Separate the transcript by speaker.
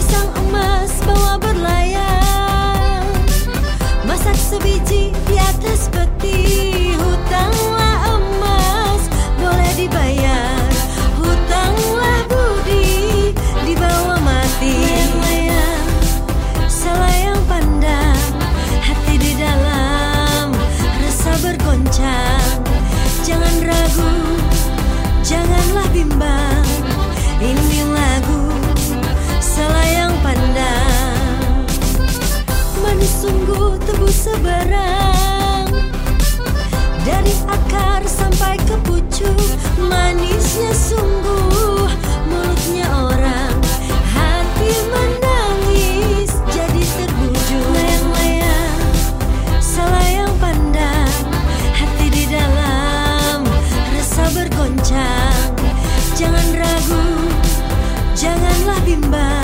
Speaker 1: Pisang emas bawa berlayar. Masak sebiji sungguh tebu seberang. Dari akar sampai ke pucuk Manisnya sungguh mulutnya orang. Hati menangis jadi terbujuk. Layang-layang yang pandang. Hati di dalam rasa bergoncang. Jangan ragu, janganlah bimbang.